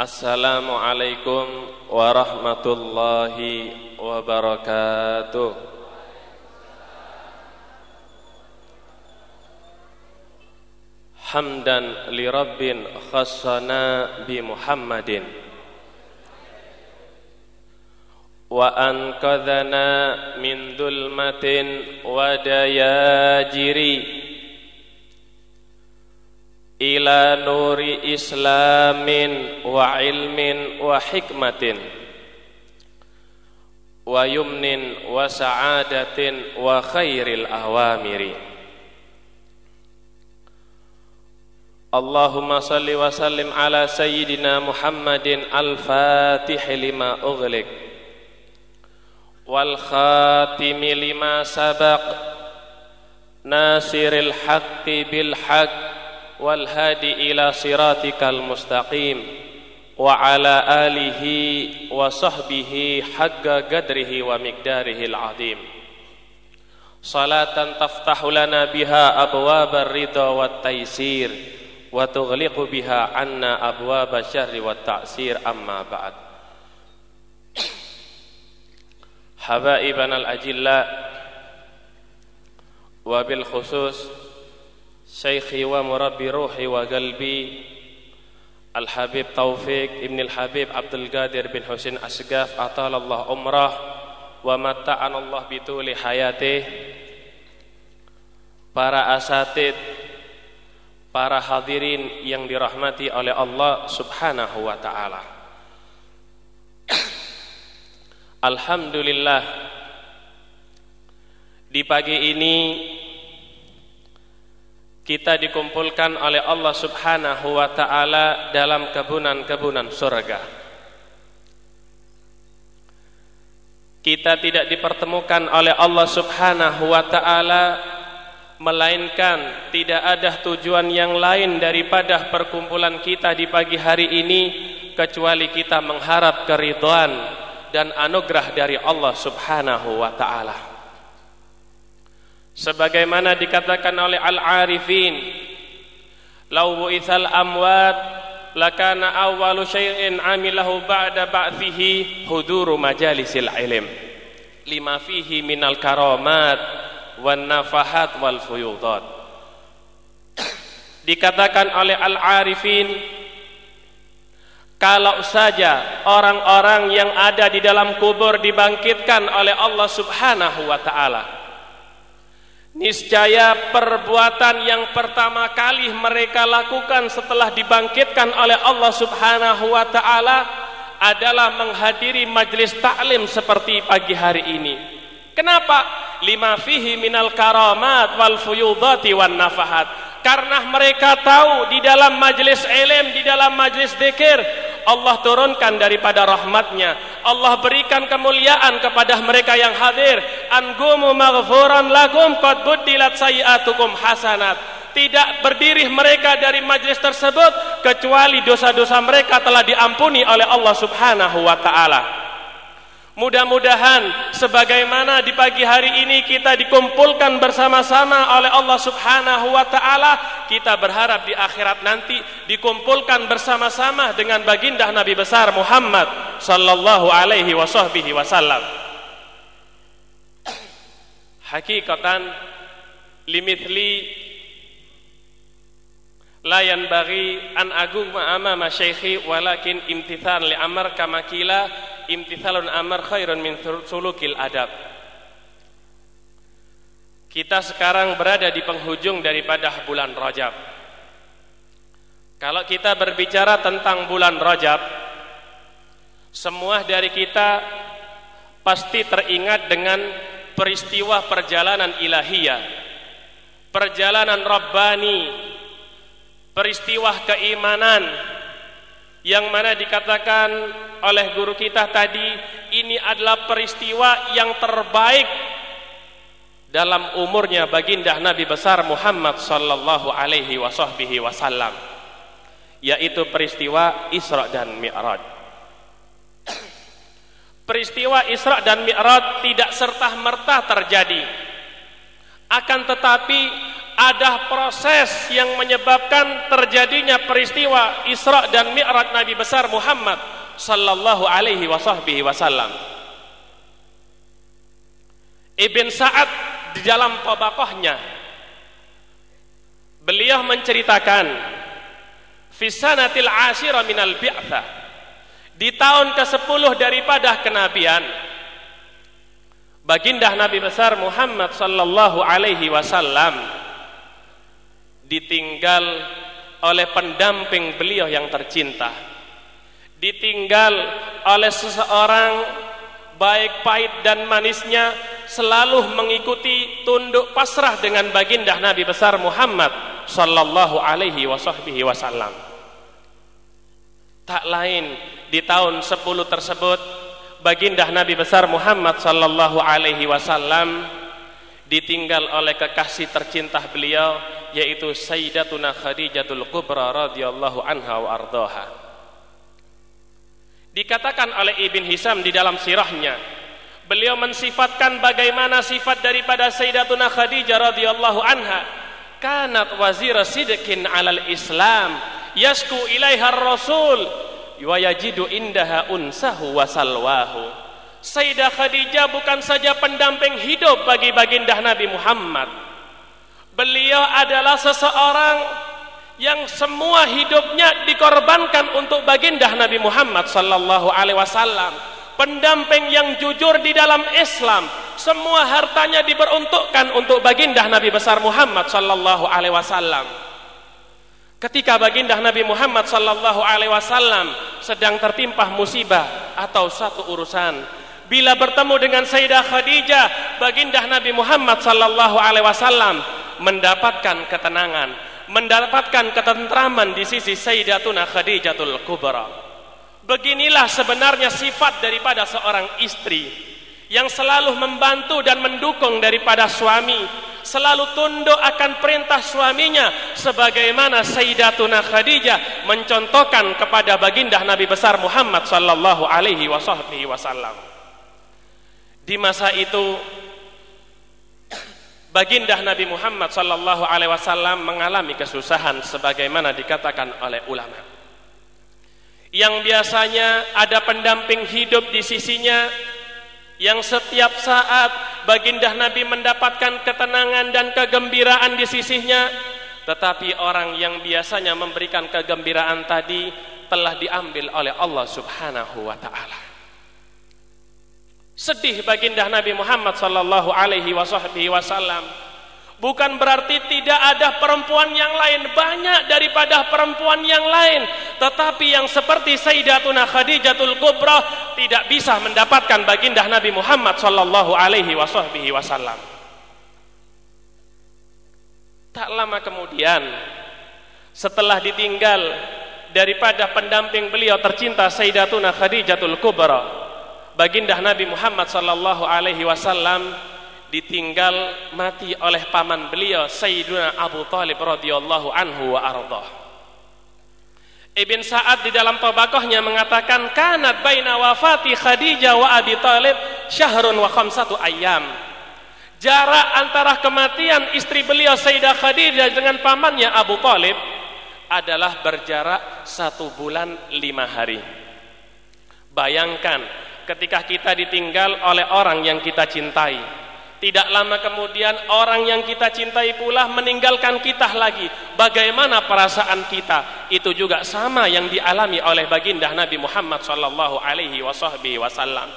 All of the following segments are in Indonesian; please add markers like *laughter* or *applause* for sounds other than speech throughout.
Assalamualaikum warahmatullahi wabarakatuh. Hamdan li rabbin khassana bi Muhammadin. Wa ankadhana min dhulmatin wa dayajiri ila nuri islamin wa ilmin wa hikmatin. Wa yumnin wa sa'adatin wa khairil awamiri. Allahumma salli wa sallim ala sayyidina Muhammadin al-fatih lima ughliq. Wal khatimi lima sabaq. Nasiril haqqi bil haqq والهادي إلى صراطك المستقيم وعلى آله وصحبه حق قدره ومقداره العظيم. صلاة تفتح لنا بها أبواب الرضا والتيسير وتغلق بها عنا أبواب الشر والتعسير. أما بعد حبائبنا الأجلاء وبالخصوص Murabbi ruhi wa galbi Al-Habib Taufik Ibn Al-Habib Abdul Qadir bin Husin Asgaf Atalallah umrah Wa mata'an Allah bituli hayatih. Para asatid Para hadirin yang dirahmati oleh Allah subhanahu wa ta'ala. Alhamdulillah Di pagi ini kita dikumpulkan oleh Allah Subhanahu wa taala dalam kebunan-kebunan surga. Kita tidak dipertemukan oleh Allah Subhanahu wa taala melainkan tidak ada tujuan yang lain daripada perkumpulan kita di pagi hari ini kecuali kita mengharap keridhaan dan anugerah dari Allah Subhanahu wa taala sebagaimana dikatakan oleh al-arifin law bu'ithal amwat lakana awwalu syai'in amilahu ba'da ba'thihi huduru majalisil ilm. Lima fihi minal karamat wan nafahat wal fuyudat dikatakan oleh al-arifin kalau saja orang-orang yang ada di dalam kubur dibangkitkan oleh Allah Subhanahu wa taala Niscaya perbuatan yang pertama kali mereka lakukan setelah dibangkitkan oleh Allah Subhanahu wa taala adalah menghadiri majlis taklim seperti pagi hari ini. Kenapa? Lima fihi minal karamat wal fuyudati wan nafahat karena mereka tahu di dalam majlis ilm, di dalam majlis zikir Allah turunkan daripada rahmatnya. Allah berikan kemuliaan kepada mereka yang hadir. Angumu maghfuran lakum qad buddilat sayiatukum hasanat. Tidak berdiri mereka dari majlis tersebut kecuali dosa-dosa mereka telah diampuni oleh Allah Subhanahu wa taala Mudah-mudahan sebagaimana di pagi hari ini kita dikumpulkan bersama-sama oleh Allah Subhanahu wa taala, kita berharap di akhirat nanti dikumpulkan bersama-sama dengan baginda Nabi besar Muhammad sallallahu alaihi wasallam. Hakikatan limithli la yanbaghi an agung amama syaikhi walakin imtithan li amr kama kila imtithalun amr khairun min sulukil adab. Kita sekarang berada di penghujung daripada bulan Rajab. Kalau kita berbicara tentang bulan Rajab semua dari kita pasti teringat dengan peristiwa perjalanan ilahiyah perjalanan rabbani peristiwa keimanan yang mana dikatakan oleh guru kita tadi ini adalah peristiwa yang terbaik dalam umurnya baginda Nabi besar Muhammad sallallahu alaihi wasallam yaitu peristiwa Isra dan Mi'raj. Peristiwa Isra dan Mi'raj tidak serta merta terjadi akan tetapi ada proses yang menyebabkan terjadinya peristiwa Isra dan Mi'raj Nabi besar Muhammad sallallahu alaihi wasallam. Ibn Sa'ad di dalam tabaqahnya beliau menceritakan fi sanatil ashira minal bi'tsah di tahun ke-10 daripada kenabian baginda Nabi besar Muhammad sallallahu alaihi wasallam ditinggal oleh pendamping beliau yang tercinta. Ditinggal oleh seseorang baik pahit dan manisnya selalu mengikuti tunduk pasrah dengan baginda Nabi besar Muhammad sallallahu alaihi wasallam. Tak lain di tahun 10 tersebut baginda Nabi besar Muhammad sallallahu alaihi wasallam ditinggal oleh kekasih tercinta beliau yaitu Sayyidatuna Khadijatul Kubra radhiyallahu anha wa ardaha. Dikatakan oleh Ibn Hisam di dalam sirahnya, beliau mensifatkan bagaimana sifat daripada Sayyidatuna Khadijah radhiyallahu anha, kanat wazir sidqin 'alal Islam, yasku ilaiha rasul wa yajidu indaha unsahu wa salwahu. Sayyidah Khadijah bukan saja pendamping hidup bagi baginda Nabi Muhammad, Beliau adalah seseorang yang semua hidupnya dikorbankan untuk baginda Nabi Muhammad sallallahu alaihi wasallam. Pendamping yang jujur di dalam Islam, semua hartanya diperuntukkan untuk baginda Nabi besar Muhammad sallallahu alaihi wasallam. Ketika baginda Nabi Muhammad sallallahu alaihi wasallam sedang tertimpa musibah atau satu urusan, bila bertemu dengan Sayyidah Khadijah, baginda Nabi Muhammad sallallahu alaihi wasallam mendapatkan ketenangan, mendapatkan ketentraman di sisi Sayyidatuna Khadijatul Kubra. Beginilah sebenarnya sifat daripada seorang istri yang selalu membantu dan mendukung daripada suami, selalu tunduk akan perintah suaminya sebagaimana Sayyidatuna Khadijah mencontohkan kepada baginda Nabi besar Muhammad sallallahu alaihi wasallam. Di masa itu Baginda Nabi Muhammad sallallahu alaihi wasallam mengalami kesusahan sebagaimana dikatakan oleh ulama. Yang biasanya ada pendamping hidup di sisinya yang setiap saat baginda Nabi mendapatkan ketenangan dan kegembiraan di sisinya tetapi orang yang biasanya memberikan kegembiraan tadi telah diambil oleh Allah Subhanahu wa taala. Sedih baginda Nabi Muhammad sallallahu alaihi wasallam. Bukan berarti tidak ada perempuan yang lain, banyak daripada perempuan yang lain, tetapi yang seperti Sayyidatuna Khadijatul Kubra tidak bisa mendapatkan baginda Nabi Muhammad sallallahu alaihi wasallam. Tak lama kemudian setelah ditinggal daripada pendamping beliau tercinta Sayyidatuna Khadijatul Kubra baginda Nabi Muhammad sallallahu alaihi wasallam ditinggal mati oleh paman beliau Sayyiduna Abu Talib radhiyallahu anhu wa ardah. Ibn Sa'ad di dalam tabaqahnya mengatakan kanat baina wafati Khadijah wa Abi Talib syahrun wa khamsatu ayyam. Jarak antara kematian istri beliau Sayyidah Khadijah dengan pamannya Abu Talib adalah berjarak satu bulan lima hari. Bayangkan ketika kita ditinggal oleh orang yang kita cintai. Tidak lama kemudian orang yang kita cintai pula meninggalkan kita lagi. Bagaimana perasaan kita? Itu juga sama yang dialami oleh baginda Nabi Muhammad sallallahu alaihi wasallam.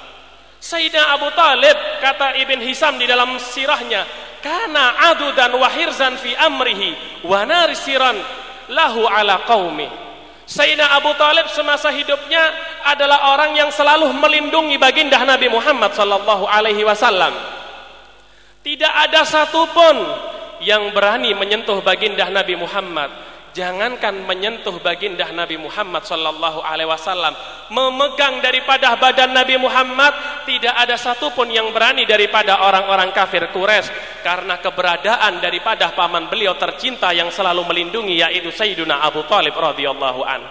Sayyidina Abu Talib kata Ibn Hisam di dalam sirahnya, "Kana adudan wa hirzan fi amrihi wa narisiran lahu ala qaumi." Sayyidina Abu Talib semasa hidupnya adalah orang yang selalu melindungi baginda Nabi Muhammad sallallahu alaihi wasallam. Tidak ada satupun yang berani menyentuh baginda Nabi Muhammad. Jangankan menyentuh baginda Nabi Muhammad sallallahu alaihi wasallam memegang daripada badan Nabi Muhammad tidak ada satupun yang berani daripada orang-orang kafir Quraisy karena keberadaan daripada paman beliau tercinta yang selalu melindungi yaitu Sayyidina Abu Talib radhiyallahu an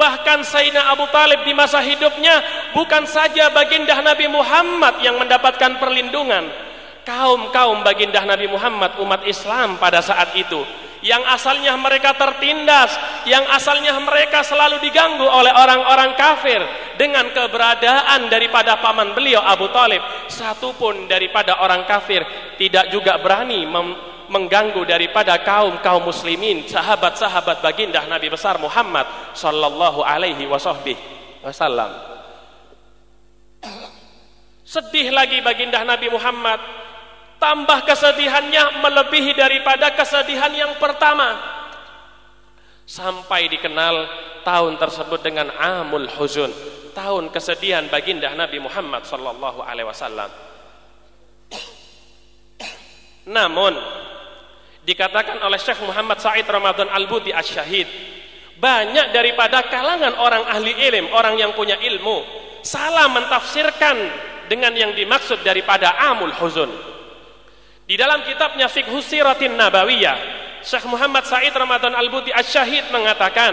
bahkan Sayyidina Abu Talib di masa hidupnya bukan saja baginda Nabi Muhammad yang mendapatkan perlindungan kaum-kaum baginda Nabi Muhammad umat Islam pada saat itu yang asalnya mereka tertindas, yang asalnya mereka selalu diganggu oleh orang-orang kafir dengan keberadaan daripada paman beliau Abu Talib, satu pun daripada orang kafir tidak juga berani mengganggu daripada kaum kaum muslimin, sahabat-sahabat baginda Nabi besar Muhammad sallallahu alaihi wasallam. Sedih lagi baginda Nabi Muhammad tambah kesedihannya melebihi daripada kesedihan yang pertama. Sampai dikenal tahun tersebut dengan amul huzun. Tahun kesedihan baginda Nabi Muhammad sallallahu alaihi wasallam. Namun dikatakan oleh Syekh Muhammad Said Ramadan Al-Buti Asy-Syahid banyak daripada kalangan orang ahli ilmu orang yang punya ilmu salah mentafsirkan dengan yang dimaksud daripada amul huzun di dalam kitabnya Fiqh Siratin Nabawiyah, Syekh Muhammad Said Ramadan Al-Buti Asy-Syahid mengatakan,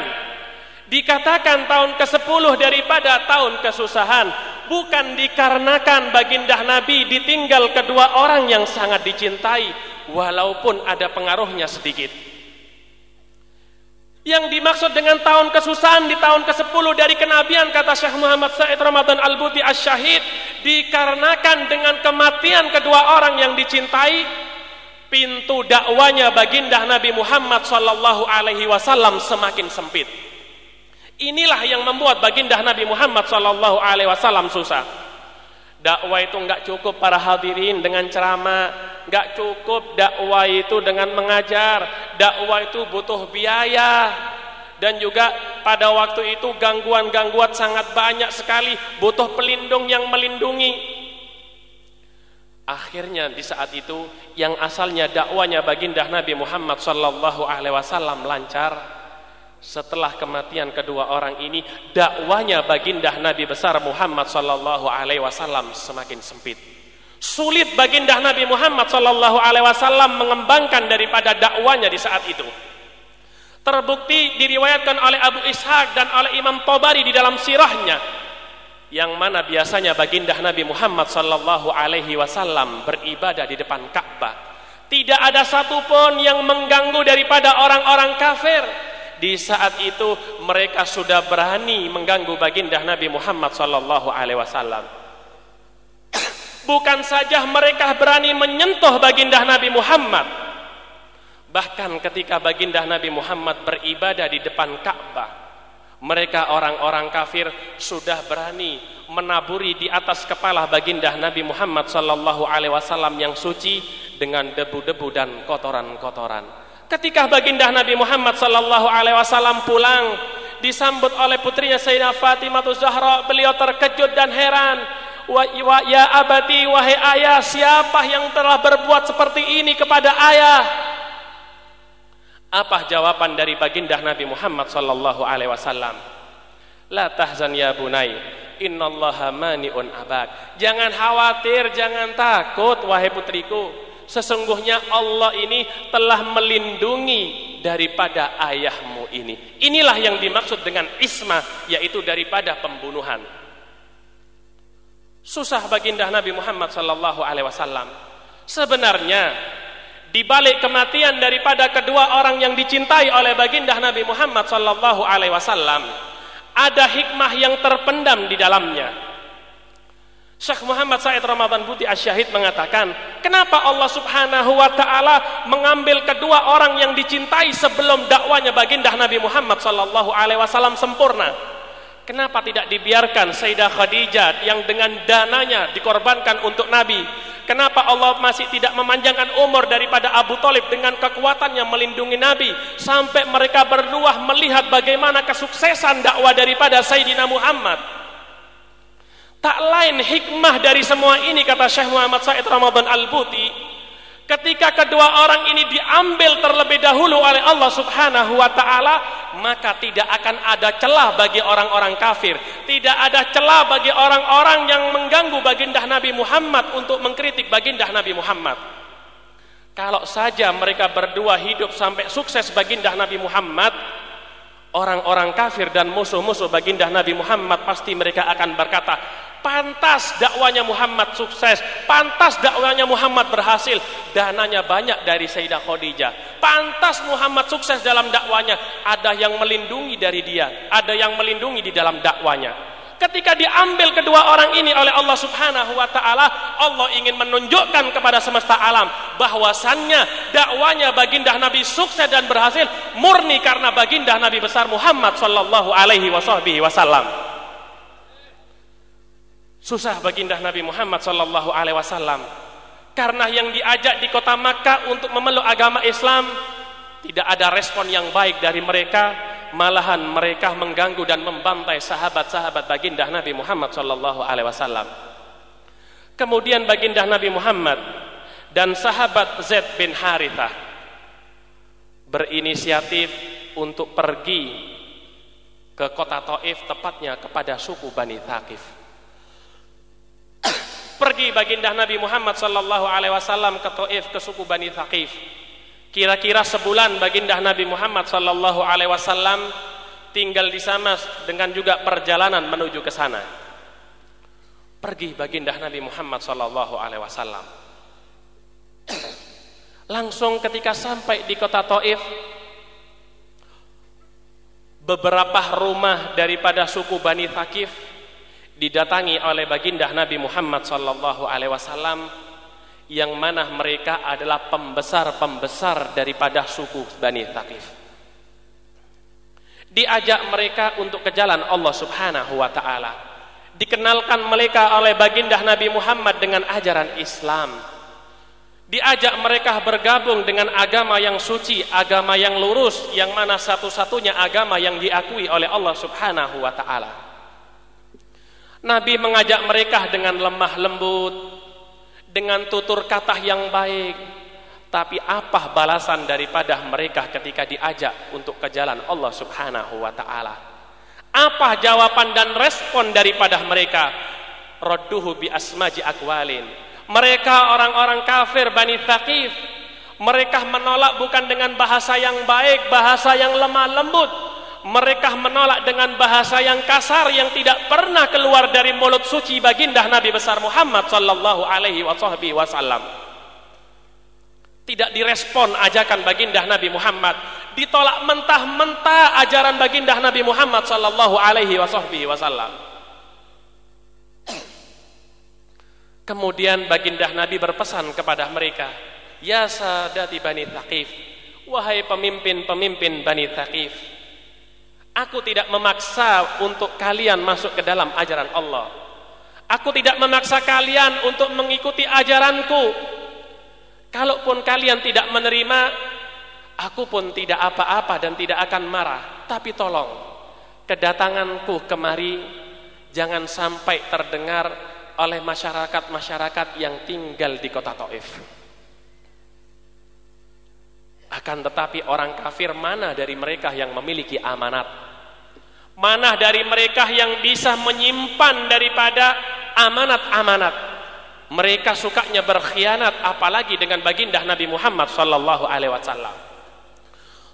dikatakan tahun ke-10 daripada tahun kesusahan bukan dikarenakan baginda Nabi ditinggal kedua orang yang sangat dicintai walaupun ada pengaruhnya sedikit. Yang dimaksud dengan tahun kesusahan di tahun ke-10 dari kenabian kata Syekh Muhammad Said Ramadan Al-Buti Asy-Syahid dikarenakan dengan kematian kedua orang yang dicintai pintu dakwanya baginda Nabi Muhammad sallallahu alaihi wasallam semakin sempit. Inilah yang membuat baginda Nabi Muhammad sallallahu alaihi wasallam susah. Dakwah itu enggak cukup para hadirin dengan ceramah, enggak cukup dakwah itu dengan mengajar. Dakwah itu butuh biaya. Dan juga pada waktu itu gangguan-gangguan sangat banyak sekali, butuh pelindung yang melindungi. Akhirnya di saat itu yang asalnya dakwanya baginda Nabi Muhammad sallallahu alaihi wasallam lancar setelah kematian kedua orang ini dakwanya baginda Nabi besar Muhammad sallallahu alaihi wasallam semakin sempit. Sulit baginda Nabi Muhammad sallallahu alaihi wasallam mengembangkan daripada dakwanya di saat itu. Terbukti diriwayatkan oleh Abu Ishaq dan oleh Imam Tabari di dalam sirahnya yang mana biasanya baginda Nabi Muhammad sallallahu alaihi wasallam beribadah di depan Ka'bah. Tidak ada satupun yang mengganggu daripada orang-orang kafir di saat itu mereka sudah berani mengganggu baginda Nabi Muhammad sallallahu alaihi wasallam. Bukan saja mereka berani menyentuh baginda Nabi Muhammad. Bahkan ketika baginda Nabi Muhammad beribadah di depan Ka'bah, mereka orang-orang kafir sudah berani menaburi di atas kepala baginda Nabi Muhammad sallallahu alaihi wasallam yang suci dengan debu-debu dan kotoran-kotoran. Ketika baginda Nabi Muhammad sallallahu alaihi wasallam pulang disambut oleh putrinya Sayyidah Fatimah Zahra, beliau terkejut dan heran. Wa, wa ya abati wahai ayah, siapa yang telah berbuat seperti ini kepada ayah? Apa jawaban dari baginda Nabi Muhammad sallallahu alaihi wasallam? La tahzan ya bunai, innallaha mani'un abak. Jangan khawatir, jangan takut wahai putriku sesungguhnya Allah ini telah melindungi daripada ayahmu ini. Inilah yang dimaksud dengan isma yaitu daripada pembunuhan. Susah baginda Nabi Muhammad sallallahu alaihi wasallam. Sebenarnya di balik kematian daripada kedua orang yang dicintai oleh baginda Nabi Muhammad sallallahu alaihi wasallam ada hikmah yang terpendam di dalamnya. Syekh Muhammad Said Ramadan Buti Asyahid mengatakan, kenapa Allah Subhanahu wa taala mengambil kedua orang yang dicintai sebelum dakwanya baginda Nabi Muhammad sallallahu alaihi wasallam sempurna? Kenapa tidak dibiarkan Sayyidah Khadijah yang dengan dananya dikorbankan untuk Nabi? Kenapa Allah masih tidak memanjangkan umur daripada Abu Talib dengan kekuatannya melindungi Nabi sampai mereka berdua melihat bagaimana kesuksesan dakwah daripada Sayyidina Muhammad? Tak lain hikmah dari semua ini kata Syekh Muhammad Said Ramadan Al-Buti ketika kedua orang ini diambil terlebih dahulu oleh Allah Subhanahu wa taala maka tidak akan ada celah bagi orang-orang kafir. Tidak ada celah bagi orang-orang yang mengganggu baginda Nabi Muhammad untuk mengkritik baginda Nabi Muhammad. Kalau saja mereka berdua hidup sampai sukses baginda Nabi Muhammad orang-orang kafir dan musuh-musuh baginda Nabi Muhammad pasti mereka akan berkata pantas dakwanya Muhammad sukses, pantas dakwanya Muhammad berhasil, dananya banyak dari Sayyidah Khadijah. Pantas Muhammad sukses dalam dakwanya, ada yang melindungi dari dia, ada yang melindungi di dalam dakwanya. Ketika diambil kedua orang ini oleh Allah Subhanahu wa taala, Allah ingin menunjukkan kepada semesta alam bahwasannya dakwanya baginda Nabi sukses dan berhasil murni karena baginda Nabi besar Muhammad sallallahu alaihi wasallam. Susah baginda Nabi Muhammad sallallahu alaihi wasallam karena yang diajak di kota Makkah untuk memeluk agama Islam tidak ada respon yang baik dari mereka malahan mereka mengganggu dan membantai sahabat-sahabat baginda Nabi Muhammad sallallahu alaihi wasallam. Kemudian baginda Nabi Muhammad dan sahabat Zaid bin Harithah berinisiatif untuk pergi ke kota Taif tepatnya kepada suku Bani Thaqif. Pergi baginda Nabi Muhammad sallallahu alaihi wasallam ke Taif ke suku Bani Thaqif Kira-kira sebulan baginda Nabi Muhammad sallallahu alaihi wasallam tinggal di sana dengan juga perjalanan menuju ke sana. Pergi baginda Nabi Muhammad sallallahu alaihi wasallam. Langsung ketika sampai di kota Taif beberapa rumah daripada suku Bani Thaqif didatangi oleh baginda Nabi Muhammad sallallahu alaihi wasallam yang mana mereka adalah pembesar-pembesar daripada suku Bani Thaqif. Diajak mereka untuk ke jalan Allah Subhanahu wa taala. Dikenalkan mereka oleh baginda Nabi Muhammad dengan ajaran Islam. Diajak mereka bergabung dengan agama yang suci, agama yang lurus, yang mana satu-satunya agama yang diakui oleh Allah Subhanahu wa taala. Nabi mengajak mereka dengan lemah lembut, dengan tutur kata yang baik. Tapi apa balasan daripada mereka ketika diajak untuk ke jalan Allah Subhanahu wa taala? Apa jawaban dan respon daripada mereka? Radduhu bi asmaji akwalin mereka orang-orang kafir Bani Thaqif. Mereka menolak bukan dengan bahasa yang baik bahasa yang lemah lembut mereka menolak dengan bahasa yang kasar yang tidak pernah keluar dari mulut suci baginda Nabi besar Muhammad sallallahu alaihi wasallam. Tidak direspon ajakan baginda Nabi Muhammad, ditolak mentah-mentah ajaran baginda Nabi Muhammad sallallahu alaihi wasallam. Kemudian baginda Nabi berpesan kepada mereka, "Ya sadati Bani Thaqif, wahai pemimpin-pemimpin Bani Thaqif, Aku tidak memaksa untuk kalian masuk ke dalam ajaran Allah. Aku tidak memaksa kalian untuk mengikuti ajaranku. Kalaupun kalian tidak menerima, aku pun tidak apa-apa dan tidak akan marah. Tapi tolong, kedatanganku kemari jangan sampai terdengar oleh masyarakat-masyarakat yang tinggal di kota Taif. Akan tetapi orang kafir mana dari mereka yang memiliki amanat Mana dari mereka yang bisa menyimpan daripada amanat-amanat? Mereka sukanya berkhianat apalagi dengan baginda Nabi Muhammad sallallahu alaihi wasallam.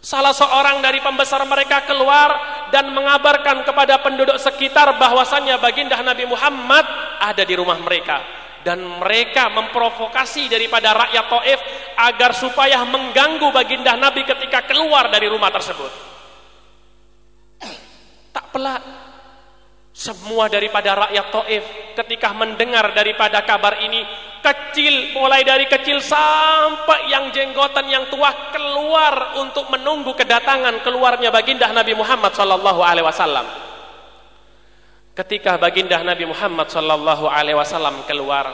Salah seorang dari pembesar mereka keluar dan mengabarkan kepada penduduk sekitar bahwasannya baginda Nabi Muhammad ada di rumah mereka dan mereka memprovokasi daripada rakyat Taif agar supaya mengganggu baginda Nabi ketika keluar dari rumah tersebut pelak. Semua daripada rakyat Taif ketika mendengar daripada kabar ini, kecil mulai dari kecil sampai yang jenggotan yang tua keluar untuk menunggu kedatangan keluarnya baginda Nabi Muhammad sallallahu alaihi wasallam. Ketika baginda Nabi Muhammad sallallahu alaihi wasallam keluar,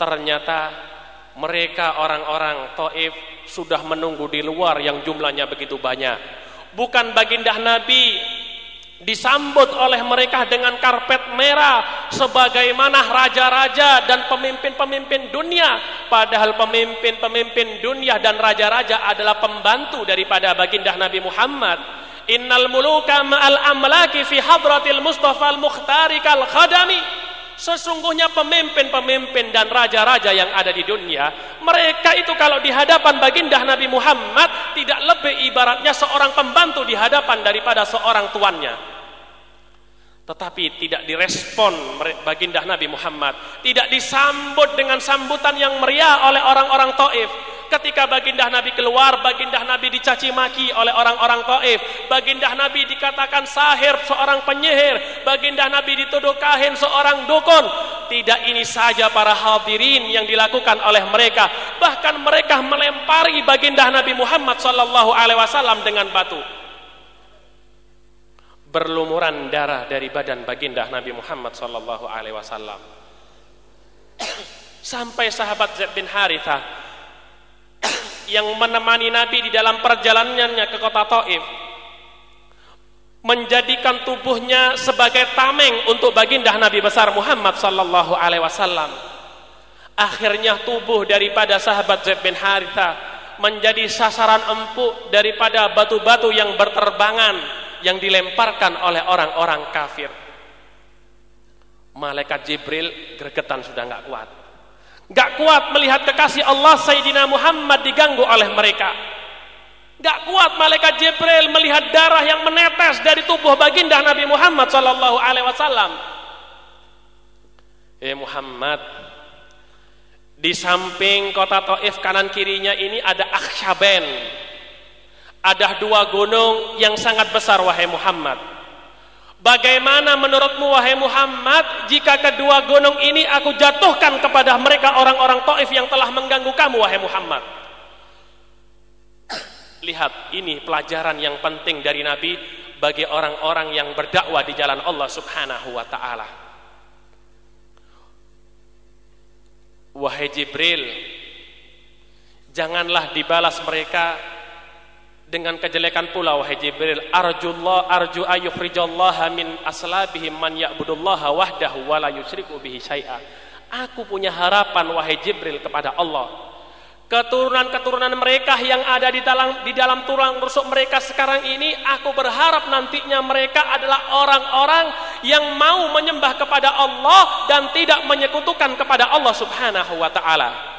ternyata mereka orang-orang Taif sudah menunggu di luar yang jumlahnya begitu banyak. Bukan baginda Nabi disambut oleh mereka dengan karpet merah sebagaimana raja-raja dan pemimpin-pemimpin dunia. Padahal pemimpin-pemimpin dunia dan raja-raja adalah pembantu daripada baginda Nabi Muhammad. Innal muluka ma'al amlaki fi hadratil mustafa al-mukhtari kal khadami sesungguhnya pemimpin-pemimpin dan raja-raja yang ada di dunia mereka itu kalau di hadapan baginda Nabi Muhammad tidak lebih ibaratnya seorang pembantu di hadapan daripada seorang tuannya. Tetapi tidak direspon baginda Nabi Muhammad tidak disambut dengan sambutan yang meriah oleh orang-orang Taif ketika baginda Nabi keluar baginda Nabi dicaci maki oleh orang-orang Taif baginda Nabi dikatakan sahir seorang penyihir baginda Nabi dituduh kahin seorang dukun tidak ini saja para hadirin yang dilakukan oleh mereka bahkan mereka melempari baginda Nabi Muhammad sallallahu alaihi wasallam dengan batu berlumuran darah dari badan baginda Nabi Muhammad sallallahu alaihi wasallam. Sampai sahabat Zaid bin Haritha yang menemani Nabi di dalam perjalanannya ke kota Taif menjadikan tubuhnya sebagai tameng untuk baginda Nabi besar Muhammad sallallahu alaihi wasallam. Akhirnya tubuh daripada sahabat Zaid bin Haritha menjadi sasaran empuk daripada batu-batu yang berterbangan yang dilemparkan oleh orang-orang kafir. Malaikat Jibril gregetan sudah nggak kuat. Nggak kuat melihat kekasih Allah Sayyidina Muhammad diganggu oleh mereka. Nggak kuat malaikat Jibril melihat darah yang menetes dari tubuh baginda Nabi Muhammad Sallallahu Alaihi Wasallam. Eh Muhammad, di samping kota Taif kanan kirinya ini ada Akhshaben ada dua gunung yang sangat besar wahai Muhammad. Bagaimana menurutmu wahai Muhammad jika kedua gunung ini aku jatuhkan kepada mereka orang-orang Taif yang telah mengganggu kamu wahai Muhammad? Lihat, ini pelajaran yang penting dari Nabi bagi orang-orang yang berdakwah di jalan Allah Subhanahu wa taala. Wahai Jibril, janganlah dibalas mereka dengan kejelekan pula wahai Jibril arjullah arju ayukhrijallaha min aslabihim man ya'budullaha wahdahu wa la yusyriku bihi syai'a. Aku punya harapan wahai Jibril kepada Allah. Keturunan-keturunan mereka yang ada di dalam di dalam tulang rusuk mereka sekarang ini aku berharap nantinya mereka adalah orang-orang yang mau menyembah kepada Allah dan tidak menyekutukan kepada Allah Subhanahu wa taala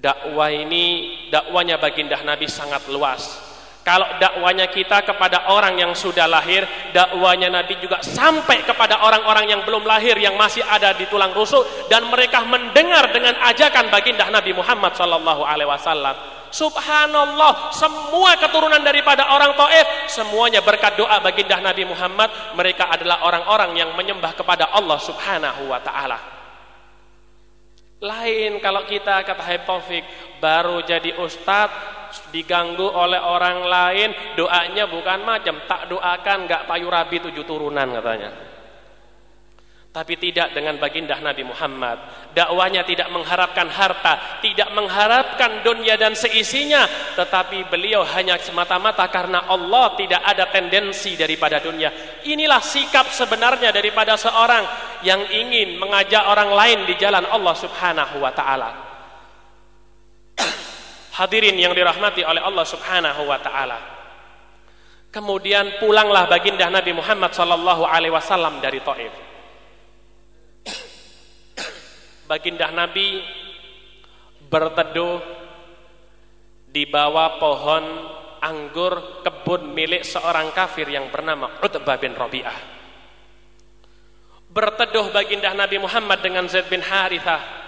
dakwah ini dakwanya baginda Nabi sangat luas kalau dakwanya kita kepada orang yang sudah lahir dakwanya Nabi juga sampai kepada orang-orang yang belum lahir yang masih ada di tulang rusuk dan mereka mendengar dengan ajakan baginda Nabi Muhammad sallallahu alaihi wasallam Subhanallah, semua keturunan daripada orang Taif semuanya berkat doa baginda Nabi Muhammad, mereka adalah orang-orang yang menyembah kepada Allah Subhanahu wa taala. Lain kalau kita kata Habib Taufik baru jadi ustadz diganggu oleh orang lain doanya bukan macam tak doakan nggak payu rabi tujuh turunan katanya. Tapi tidak dengan baginda Nabi Muhammad. Dakwanya tidak mengharapkan harta, tidak mengharapkan dunia dan seisinya, tetapi beliau hanya semata-mata karena Allah tidak ada tendensi daripada dunia. Inilah sikap sebenarnya daripada seorang yang ingin mengajak orang lain di jalan Allah Subhanahu wa taala. *clears throat* Hadirin yang dirahmati oleh Allah Subhanahu wa taala. Kemudian pulanglah baginda Nabi Muhammad sallallahu alaihi wasallam dari Taif baginda Nabi berteduh di bawah pohon anggur kebun milik seorang kafir yang bernama Utbah bin Rabi'ah. Berteduh baginda Nabi Muhammad dengan Zaid bin Harithah.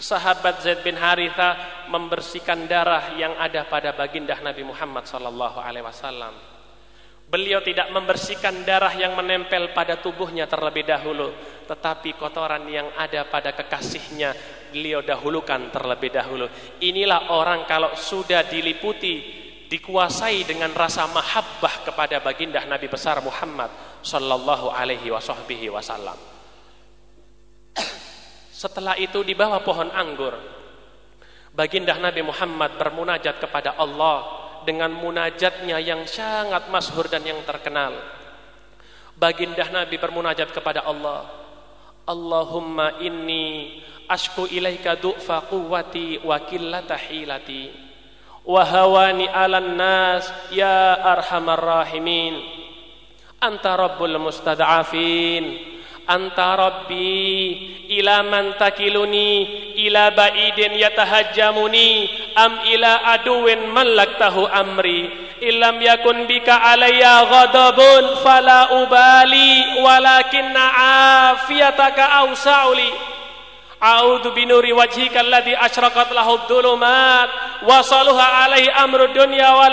Sahabat Zaid bin Harithah membersihkan darah yang ada pada baginda Nabi Muhammad sallallahu alaihi wasallam. Beliau tidak membersihkan darah yang menempel pada tubuhnya terlebih dahulu, tetapi kotoran yang ada pada kekasihnya beliau dahulukan terlebih dahulu. Inilah orang kalau sudah diliputi, dikuasai dengan rasa mahabbah kepada baginda Nabi besar Muhammad sallallahu alaihi wasallam. Setelah itu di bawah pohon anggur, baginda Nabi Muhammad bermunajat kepada Allah dengan munajatnya yang sangat masyhur dan yang terkenal. Baginda Nabi bermunajat kepada Allah. Allahumma inni ashku ilaika du'fa quwwati wa qillata hilati wa hawani 'alan nas ya arhamar rahimin. Anta rabbul mustad'afin anta rabbi ila man takiluni ila ba'idin yatahajjamuni am ila aduwin mallaktahu amri. Illam yakun bika alayya ghadabun fala ubali walakinna afiyataka awsa'uli A'udzu binuri wajhika alladhi asyraqat lahu dhulumat wa saluha alaihi amru dunya wal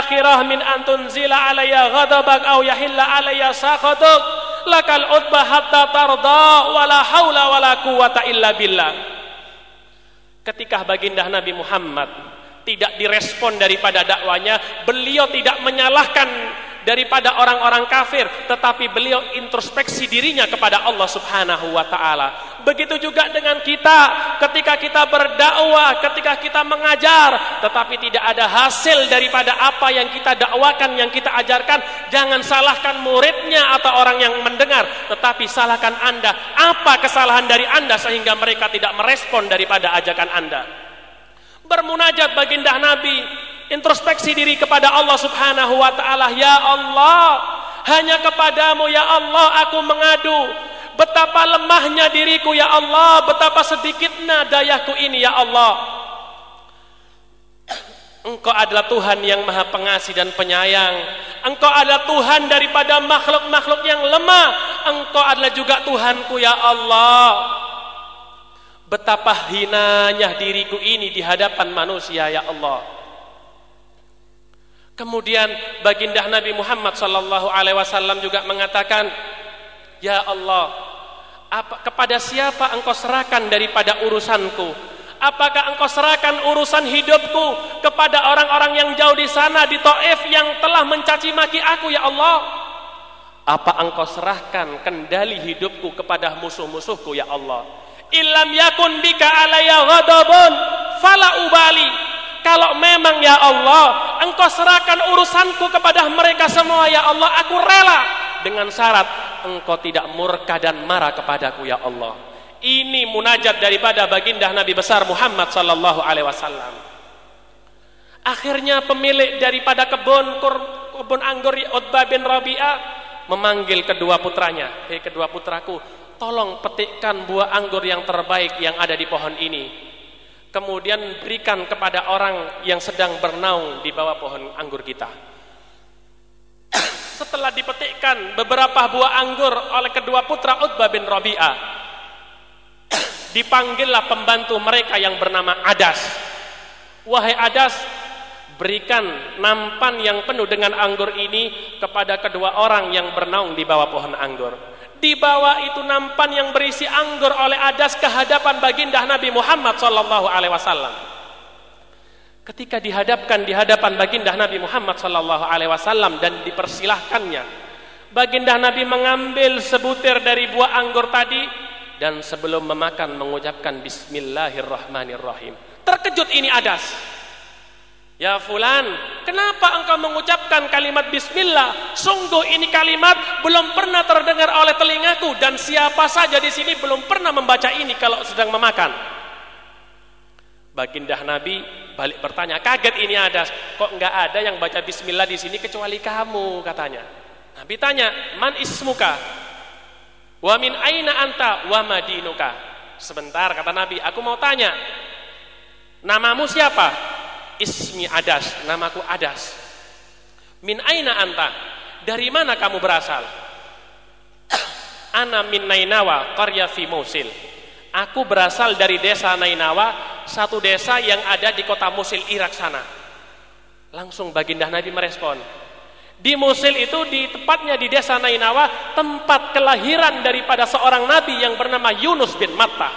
akhirah min an tunzila alayya ghadabak aw yahilla alayya sakhatuk lakal utba hatta tarda wala haula wala quwata illa billah. Ketika baginda Nabi Muhammad tidak direspon daripada dakwanya beliau tidak menyalahkan daripada orang-orang kafir tetapi beliau introspeksi dirinya kepada Allah Subhanahu wa taala begitu juga dengan kita. Ketika kita berdakwah ketika kita mengajar tetapi tidak ada hasil daripada apa yang kita dakwakan yang kita ajarkan. Jangan salahkan muridnya atau orang yang mendengar tetapi salahkan Anda. Apa kesalahan dari Anda sehingga mereka tidak merespon daripada ajakan Anda? Bermunajat baginda Nabi introspeksi diri kepada Allah Subhanahu wa taala. Ya Allah hanya kepadamu ya Allah aku mengadu betapa lemahnya diriku ya Allah. Betapa sedikitnya dayaku ini ya Allah. Engkau adalah Tuhan yang maha pengasih dan penyayang. Engkau adalah Tuhan daripada makhluk-makhluk yang lemah. Engkau adalah juga Tuhanku ya Allah. Betapa hinanya diriku ini di hadapan manusia ya Allah. Kemudian baginda Nabi Muhammad sallallahu alaihi wasallam juga mengatakan, "Ya Allah, apa, kepada siapa engkau serahkan daripada urusanku? Apakah engkau serahkan urusan hidupku kepada orang-orang yang jauh di sana di Taif yang telah mencaci maki aku ya Allah? Apa engkau serahkan kendali hidupku kepada musuh-musuhku ya Allah? Illam yakun bika alayya ghadabun fala ubali." Kalau memang ya Allah, engkau serahkan urusanku kepada mereka semua ya Allah, aku rela dengan syarat engkau tidak murka dan marah kepadaku ya Allah. Ini munajat daripada baginda Nabi besar Muhammad sallallahu alaihi wasallam. Akhirnya pemilik daripada kebun kebun anggur Utbah bin Rabi'ah memanggil kedua putranya, "Hei kedua putraku, tolong petikkan buah anggur yang terbaik yang ada di pohon ini." kemudian berikan kepada orang yang sedang bernaung di bawah pohon anggur kita. *coughs* Setelah dipetikkan beberapa buah anggur oleh kedua putra Utbah bin Rabi'ah, dipanggillah pembantu mereka yang bernama Adas. Wahai Adas, berikan nampan yang penuh dengan anggur ini kepada kedua orang yang bernaung di bawah pohon anggur. Dibawa itu nampan yang berisi anggur oleh adas ke hadapan baginda Nabi Muhammad sallallahu alaihi wasallam. Ketika dihadapkan di hadapan baginda Nabi Muhammad sallallahu alaihi wasallam dan dipersilahkannya, baginda Nabi mengambil sebutir dari buah anggur tadi dan sebelum memakan mengucapkan bismillahirrahmanirrahim. Terkejut ini adas. Ya fulan, kenapa engkau mengucapkan kalimat bismillah? Sungguh ini kalimat belum pernah terdengar oleh telingaku dan siapa saja di sini belum pernah membaca ini kalau sedang memakan. Baginda Nabi balik bertanya, kaget ini ada, kok enggak ada yang baca bismillah di sini kecuali kamu katanya. Nabi tanya, man ismuka? Wa min aina anta wa madinuka? Sebentar kata Nabi, aku mau tanya. Namamu siapa? Ismi Adas, namaku Adas. Min aina anta? Dari mana kamu berasal? *clears throat* Ana min Nainawa, qarya fi Musil. Aku berasal dari desa Nainawa, satu desa yang ada di kota Musil, Irak sana. Langsung baginda Nabi merespon. Di Musil itu di tepatnya di desa Nainawa, tempat kelahiran daripada seorang nabi yang bernama Yunus bin Matta.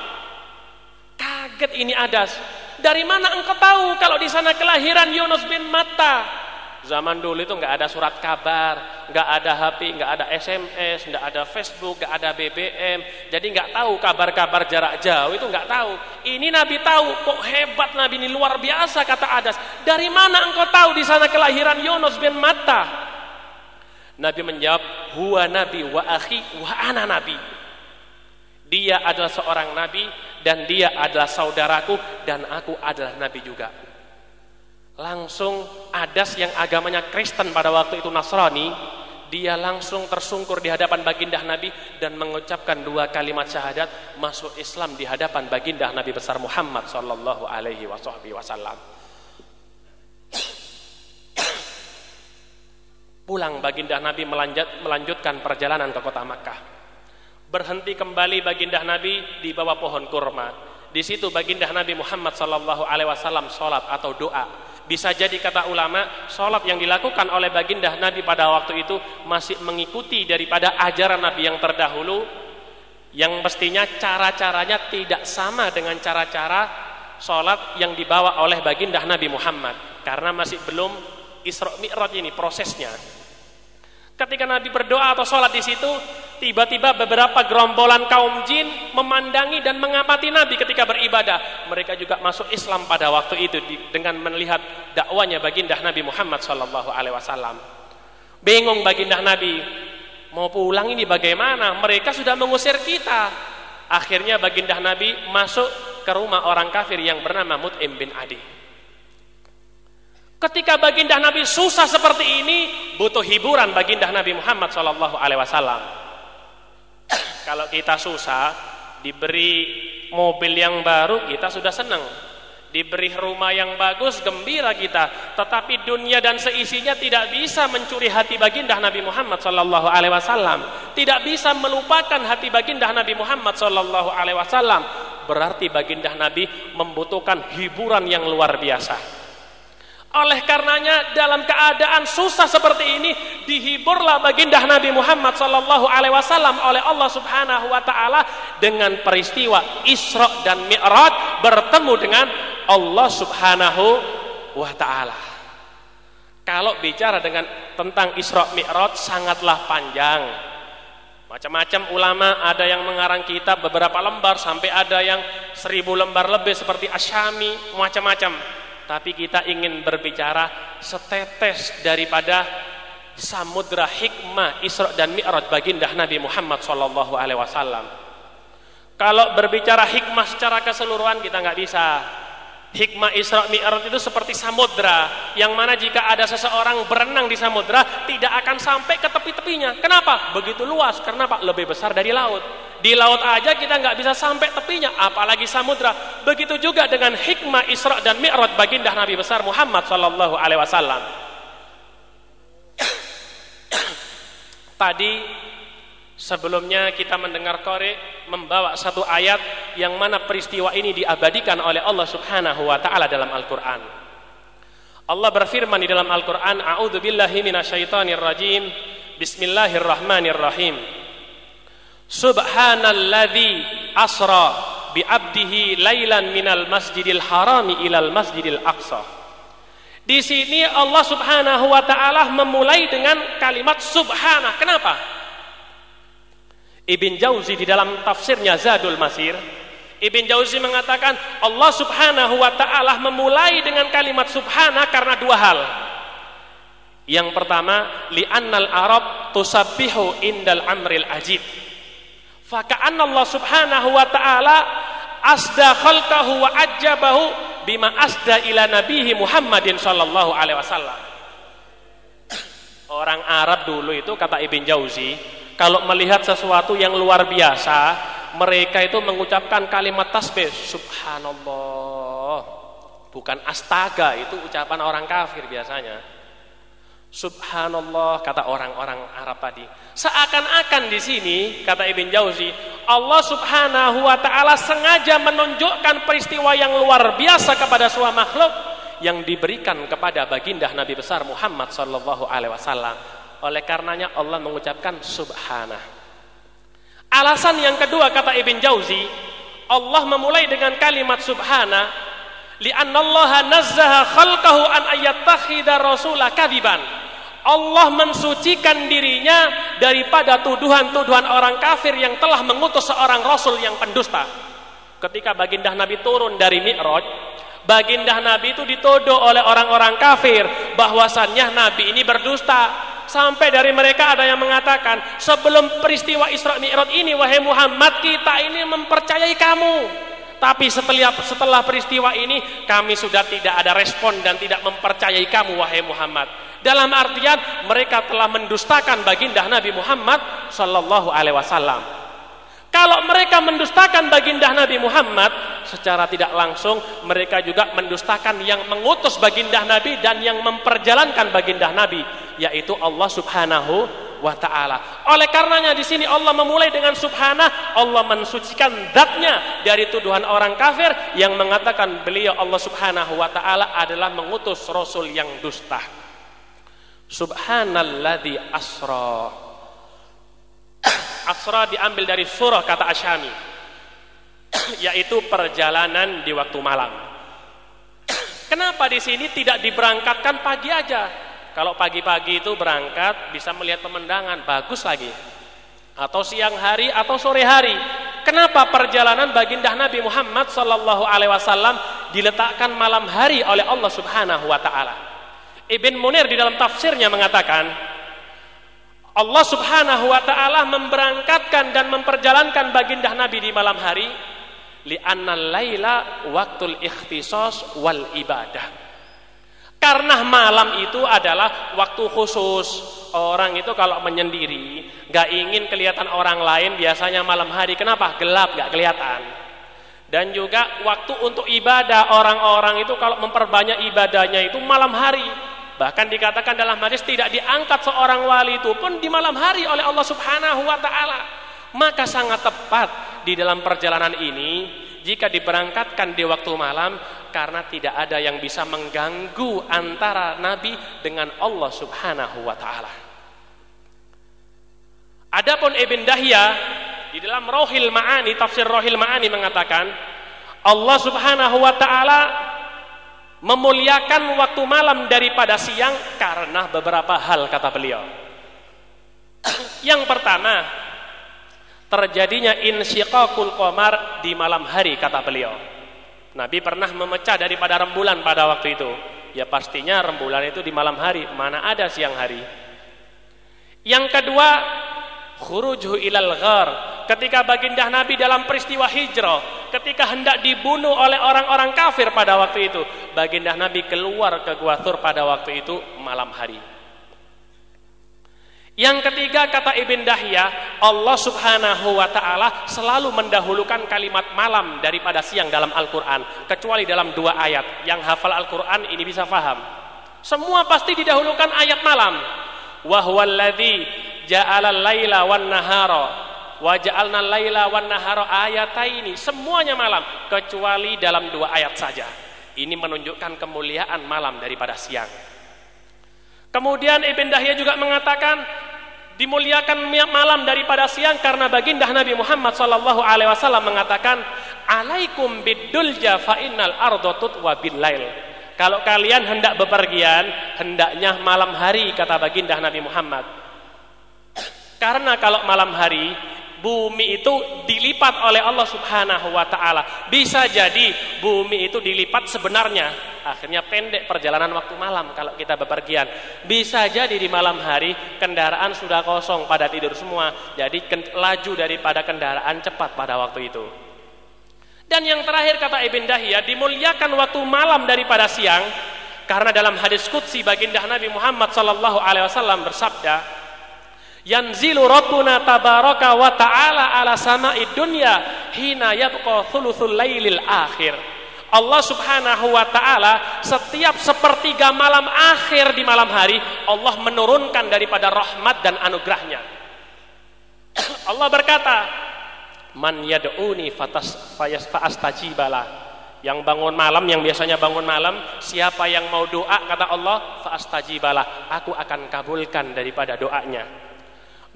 Kaget ini Adas dari mana engkau tahu kalau di sana kelahiran Yunus bin Matta? Zaman dulu itu nggak ada surat kabar, nggak ada HP, nggak ada SMS, nggak ada Facebook, nggak ada BBM. Jadi nggak tahu kabar-kabar jarak jauh itu nggak tahu. Ini Nabi tahu, kok hebat Nabi ini luar biasa kata Adas. Dari mana engkau tahu di sana kelahiran Yunus bin Matta? Nabi menjawab, huwa Nabi wa akhi wa ana Nabi. Dia adalah seorang Nabi dan dia adalah saudaraku dan aku adalah nabi juga. Langsung Adas yang agamanya Kristen pada waktu itu Nasrani, dia langsung tersungkur di hadapan baginda Nabi dan mengucapkan dua kalimat syahadat masuk Islam di hadapan baginda Nabi besar Muhammad sallallahu alaihi wasallam. Pulang baginda Nabi melanjut, melanjutkan perjalanan ke kota Makkah. Berhenti kembali baginda Nabi di bawah pohon kurma. Di situ baginda Nabi Muhammad sallallahu alaihi wasallam salat atau doa. Bisa jadi kata ulama, salat yang dilakukan oleh baginda Nabi pada waktu itu masih mengikuti daripada ajaran Nabi yang terdahulu yang mestinya cara-caranya tidak sama dengan cara-cara salat yang dibawa oleh baginda Nabi Muhammad karena masih belum Isra Mi'raj ini prosesnya. Ketika Nabi berdoa atau sholat di situ, tiba-tiba beberapa gerombolan kaum jin memandangi dan mengamati Nabi ketika beribadah. Mereka juga masuk Islam pada waktu itu dengan melihat dakwanya baginda Nabi Muhammad Shallallahu Alaihi Wasallam. Bingung baginda Nabi, mau pulang ini bagaimana? Mereka sudah mengusir kita. Akhirnya baginda Nabi masuk ke rumah orang kafir yang bernama Mut'im bin Adi. Ketika baginda Nabi susah seperti ini, butuh hiburan baginda Nabi Muhammad Shallallahu Alaihi Wasallam. Kalau kita susah, diberi mobil yang baru, kita sudah senang. Diberi rumah yang bagus, gembira kita. Tetapi dunia dan seisinya tidak bisa mencuri hati baginda Nabi Muhammad Shallallahu Alaihi Wasallam. Tidak bisa melupakan hati baginda Nabi Muhammad Shallallahu Alaihi Wasallam. Berarti baginda Nabi membutuhkan hiburan yang luar biasa. Oleh karenanya dalam keadaan susah seperti ini dihiburlah baginda Nabi Muhammad sallallahu alaihi wasallam oleh Allah Subhanahu wa taala dengan peristiwa Isra dan Mi'raj bertemu dengan Allah Subhanahu wa taala. Kalau bicara dengan tentang Isra Mi'raj sangatlah panjang. Macam-macam ulama ada yang mengarang kitab beberapa lembar sampai ada yang seribu lembar lebih seperti Asyami macam-macam tapi kita ingin berbicara setetes daripada samudra hikmah Isra dan Mi'raj baginda Nabi Muhammad sallallahu alaihi wasallam. Kalau berbicara hikmah secara keseluruhan kita nggak bisa. Hikmah Isra Mi'raj itu seperti samudra yang mana jika ada seseorang berenang di samudra tidak akan sampai ke tepi-tepinya. Kenapa? Begitu luas. Karena Pak lebih besar dari laut. Di laut aja kita nggak bisa sampai tepinya, apalagi samudra. Begitu juga dengan hikmah Isra dan Mi'raj baginda Nabi besar Muhammad Sallallahu Alaihi Wasallam. *coughs* Tadi sebelumnya kita mendengar kore membawa satu ayat yang mana peristiwa ini diabadikan oleh Allah Subhanahu wa taala dalam Al-Qur'an. Allah berfirman di dalam Al-Qur'an, "A'udzu billahi minasyaitonir rajim. Bismillahirrahmanirrahim." Subhanalladzi asra bi abdihi lailan minal masjidil harami ilal masjidil aqsa. Di sini Allah Subhanahu wa taala memulai dengan kalimat subhana. Kenapa? Ibn Jauzi di dalam tafsirnya Zadul Masir, Ibn Jauzi mengatakan Allah Subhanahu wa taala memulai dengan kalimat subhana karena dua hal. Yang pertama, li'annal Arab tusabbihu indal amril ajib Faka'an Allah subhanahu wa ta'ala asda khalqahu wa ajabahu bima asda ila nabihi Muhammadin sallallahu alaihi wasallam. Orang Arab dulu itu kata Ibn Jauzi, kalau melihat sesuatu yang luar biasa, mereka itu mengucapkan kalimat tasbih subhanallah. Bukan astaga, itu ucapan orang kafir biasanya. Subhanallah kata orang-orang Arab tadi. Seakan-akan di sini kata Ibn Jauzi, Allah Subhanahu wa taala sengaja menunjukkan peristiwa yang luar biasa kepada semua makhluk yang diberikan kepada baginda Nabi besar Muhammad sallallahu alaihi wasallam. Oleh karenanya Allah mengucapkan subhanah. Alasan yang kedua kata Ibn Jauzi, Allah memulai dengan kalimat subhana li'anna Allah nazzaha khalqahu an rasula kadiban Allah mensucikan dirinya daripada tuduhan-tuduhan orang kafir yang telah mengutus seorang rasul yang pendusta. Ketika baginda Nabi turun dari Mi'raj, baginda Nabi itu dituduh oleh orang-orang kafir bahwasannya Nabi ini berdusta. Sampai dari mereka ada yang mengatakan, sebelum peristiwa Isra Mi'raj ini wahai Muhammad, kita ini mempercayai kamu. Tapi setelah setelah peristiwa ini kami sudah tidak ada respon dan tidak mempercayai kamu wahai Muhammad. Dalam artian mereka telah mendustakan baginda Nabi Muhammad sallallahu alaihi wasallam. Kalau mereka mendustakan baginda Nabi Muhammad, secara tidak langsung mereka juga mendustakan yang mengutus baginda Nabi dan yang memperjalankan baginda Nabi. yaitu Allah Subhanahu wa taala. Oleh karenanya di sini Allah memulai dengan subhanah, Allah mensucikan zatnya dari tuduhan orang kafir yang mengatakan beliau Allah Subhanahu wa taala adalah mengutus rasul yang dusta. Subhanalladzi asra. Asra diambil dari surah kata Asyami yaitu perjalanan di waktu malam. Kenapa di sini tidak diberangkatkan pagi aja? Kalau pagi-pagi itu berangkat bisa melihat pemandangan bagus lagi. Atau siang hari atau sore hari. Kenapa perjalanan baginda Nabi Muhammad sallallahu alaihi wasallam diletakkan malam hari oleh Allah Subhanahu wa taala? Ibn Munir di dalam tafsirnya mengatakan Allah Subhanahu wa taala memberangkatkan dan memperjalankan baginda Nabi di malam hari li'anna laila waktul ikhtisas wal ibadah. Karena malam itu adalah waktu khusus. Orang itu kalau menyendiri gak ingin kelihatan orang lain biasanya malam hari. Kenapa? Gelap gak kelihatan. Dan juga waktu untuk ibadah orang-orang itu kalau memperbanyak ibadahnya itu malam hari bahkan dikatakan dalam hadis tidak diangkat seorang wali itu pun di malam hari oleh Allah Subhanahu wa taala maka sangat tepat di dalam perjalanan ini jika diberangkatkan di waktu malam karena tidak ada yang bisa mengganggu antara Nabi dengan Allah Subhanahu wa taala. Adapun Ibn Dahya di dalam Rohil Ma'ani tafsir Rohil Ma'ani mengatakan Allah Subhanahu wa taala memuliakan waktu malam daripada siang karena beberapa hal kata beliau. Yang pertama, terjadinya insyiqaqul qamar di malam hari kata beliau. Nabi pernah memecah daripada rembulan pada waktu itu. Ya pastinya rembulan itu di malam hari, mana ada siang hari. Yang kedua, khurujuhu ilal ghar. Ketika baginda Nabi dalam peristiwa hijrah, ketika hendak dibunuh oleh orang-orang kafir pada waktu itu, baginda Nabi keluar ke Gua Thur pada waktu itu malam hari. Yang ketiga kata Ibn Dahya, Allah Subhanahu wa taala selalu mendahulukan kalimat malam daripada siang dalam Al-Qur'an, kecuali dalam dua ayat. Yang hafal Al-Qur'an ini bisa faham. Semua pasti didahulukan ayat malam. Ja'ala laila wan nahara wa ja'alna laila wan nahara ayataini. Semuanya malam kecuali dalam dua ayat saja. Ini menunjukkan kemuliaan malam daripada siang. Kemudian Ibn Dahya juga mengatakan dimuliakan malam daripada siang karena baginda Nabi Muhammad sallallahu alaihi wasallam mengatakan alaikum bidulja fa innal ardo tutwa bil lail. Kalau kalian hendak bepergian, hendaknya malam hari kata baginda Nabi Muhammad. Karena kalau malam hari bumi itu dilipat oleh Allah Subhanahu wa taala. Bisa jadi bumi itu dilipat sebenarnya. Akhirnya pendek perjalanan waktu malam kalau kita bepergian. Bisa jadi di malam hari kendaraan sudah kosong pada tidur semua. Jadi laju daripada kendaraan cepat pada waktu itu. Dan yang terakhir kata Ibn Dahiyah dimuliakan waktu malam daripada siang karena dalam hadis qudsi baginda Nabi Muhammad sallallahu alaihi wasallam bersabda Yanzilu Rabbuna tabaraka wa ta'ala ala sama'id dunya hina yabqa thuluthul lailil akhir. Allah Subhanahu wa taala setiap sepertiga malam akhir di malam hari Allah menurunkan daripada rahmat dan anugerahnya. *coughs* Allah berkata, "Man yad'uni fatas faastajibala." Yang bangun malam, yang biasanya bangun malam, siapa yang mau doa kata Allah, faastajibala, aku akan kabulkan daripada doanya.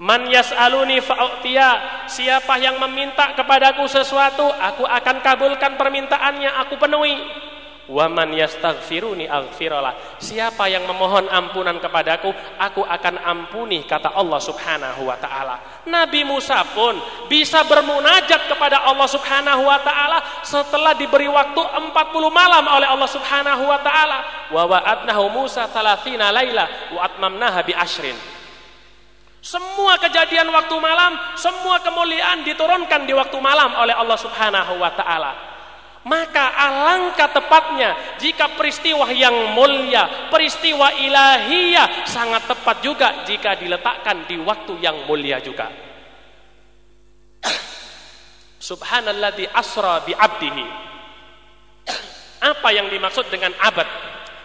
Man yas'aluni fa'u'tiya. Siapa yang meminta kepadaku sesuatu, aku akan kabulkan permintaannya, aku penuhi. Wa man yastaghfiruni aghfirullah. Siapa yang memohon ampunan kepadaku, aku akan ampuni kata Allah Subhanahu wa taala. Nabi Musa pun bisa bermunajat kepada Allah Subhanahu wa taala setelah diberi waktu 40 malam oleh Allah Subhanahu wa taala. Wa wa'adnahu Musa 30 laila wa atmamnaha bi ashrin. Semua kejadian waktu malam, semua kemuliaan diturunkan di waktu malam oleh Allah Subhanahu wa taala. Maka alangkah tepatnya jika peristiwa yang mulia, peristiwa ilahiyah sangat tepat juga jika diletakkan di waktu yang mulia juga. *coughs* Subhanalladzi asra bi abdihi. Apa yang dimaksud dengan abad?